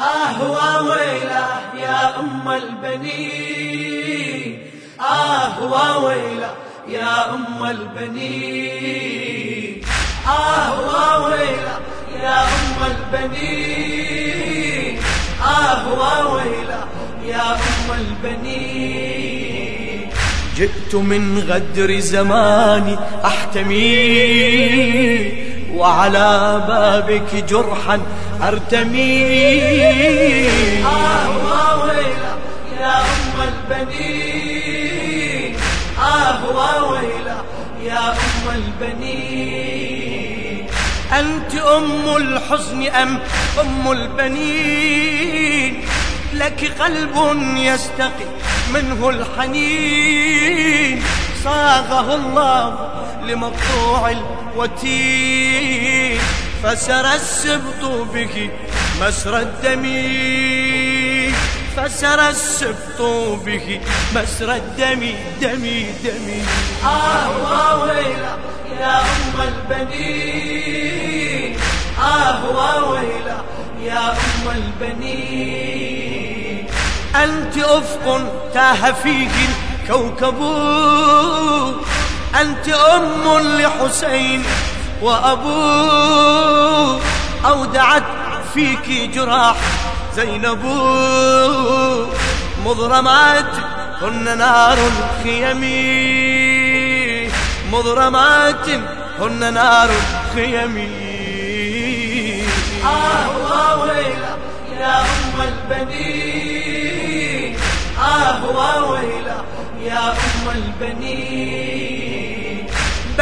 آه ويلة يا أم البنين. آه ويلة يا أم البنين. آه ويلة يا أم البنين. آه ويلة يا أم البنين. جئت من غدر زماني أحتمي وعلى بابك جرحا أرتمي. آه ويلا يا أم البنين. آه ويلا يا أم البنين. أنت أم الحزن أم أم البنين؟ لك قلب يستقي منه الحنين. صاغه الله لمقطوع الوتين فسر السبط به مسر الدم. فسر السبط به مسر الدم دمي دمي آه ويلا يا أم البنين. آه ويلا يا أم البنين. أنت أفق تاه فيه الكوكب. أنت أم لحسين وأبوه أودعت فيك جراح زينب مضرمات هن نار الخيم مضرمات هن نار الخيم آه ويلا يا أم البنين. آه ويلا يا أم البنين.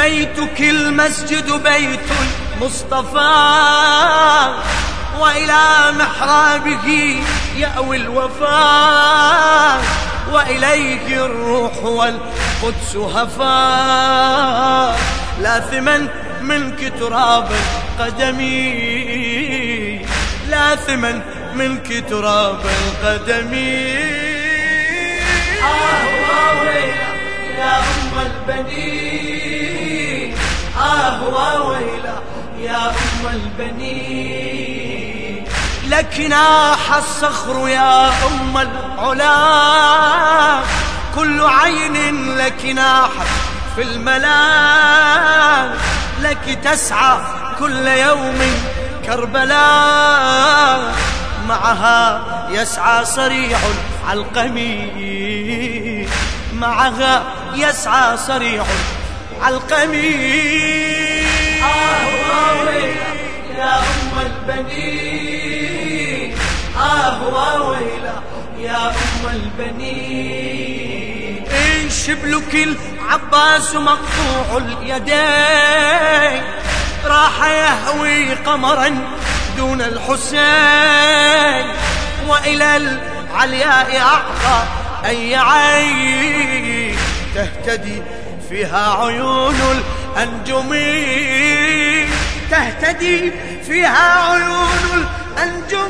بيتك المسجد بيت المصطفى وإلى محرابه يأوي الوفاء وإليه الروح والقدس هفا. لاثما منك تراب قدمي لاثما منك تراب قدمي البنين لك ناح الصخر يا أم العلا. كل عين لك ناحت في الملا. لك تسعى كل يوم كربلاء معها يسعى صريح العلقمي معها يسعى صريح العلقمي آه ويلا يا أم البنين. آه ويلا يا أم البنين. إن شبلك العباس مقطوع اليدين. راح يهوي قمرا دون الحسين. وإلى العلياء أعطى أي عين. تهتدي فيها عيون الأنجم تهتدي فيها عيون الأنجم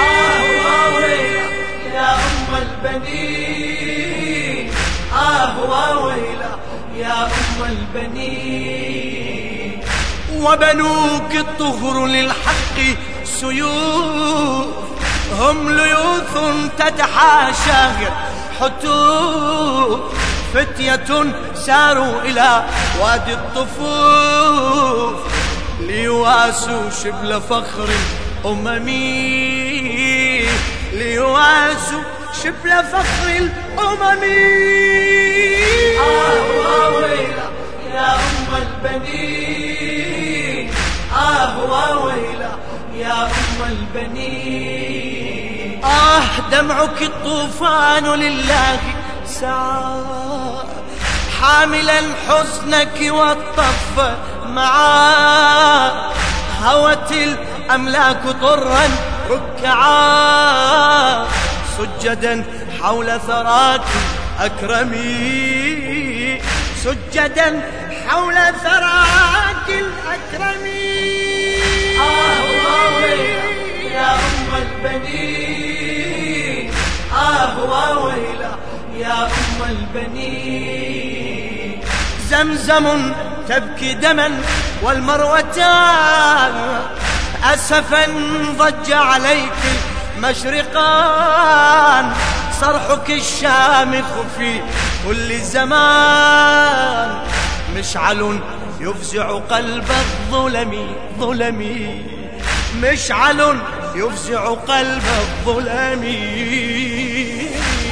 آه ويلا. يا أم البنين. آه ويلا. يا أم البنين. وبنوك الطهر للحق سيوف. هم ليوث تتحاشى. حتوف فتية ساروا إلى وادي الطفوف ليواسوا شبل فخر أممي ليواسوا شبل فخر الأمم آه ويلا يا أم البنين. آه ويلا يا أم البنين. آه دمعك الطوفان لله سعى حاملا حزنك والطف معاه هوت الأملاك طرا ركعا. سجدا حول ثراك أكرمي. سجدا حول ثراك البنين زمزم تبكي دما والمروتان أسفا ضج عليك المشرقان صرحك الشامخ في كل زمان مشعل يفزع قلب الظلم ظلمي مشعل يفزع قلب الظلم.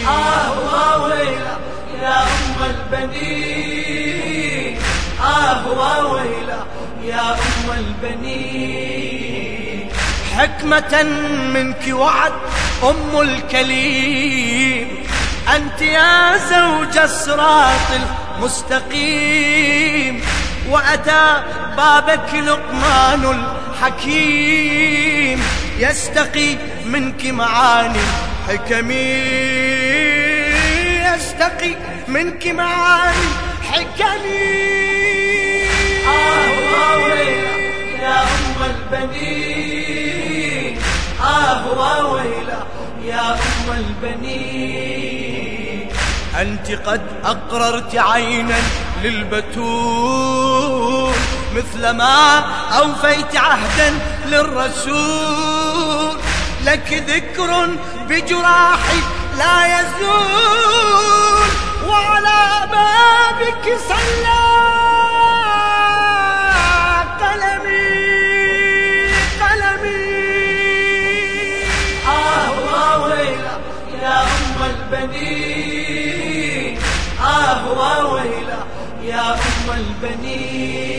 آه. البنين؟ آه ويلا يا أم البنين. حكمة منك وعد أم الكليم. أنت يا زوج الصراط المستقيم. وأتى بابك لقمان الحكيم. يستقي منك معاني حكمي يستقي منك معاني حكمي. آه ويلا يا أم البنين. آه ويلا يا أم البنين. أنت قد أقررت عينا للبتول مثل ما أوفيت عهدا للرسول. لك ذكر بجراحي لا يزول وعلى بابك صلى قلمي قلمي. آه ويلا يا أم البنين. آه ويلا يا أم البنين.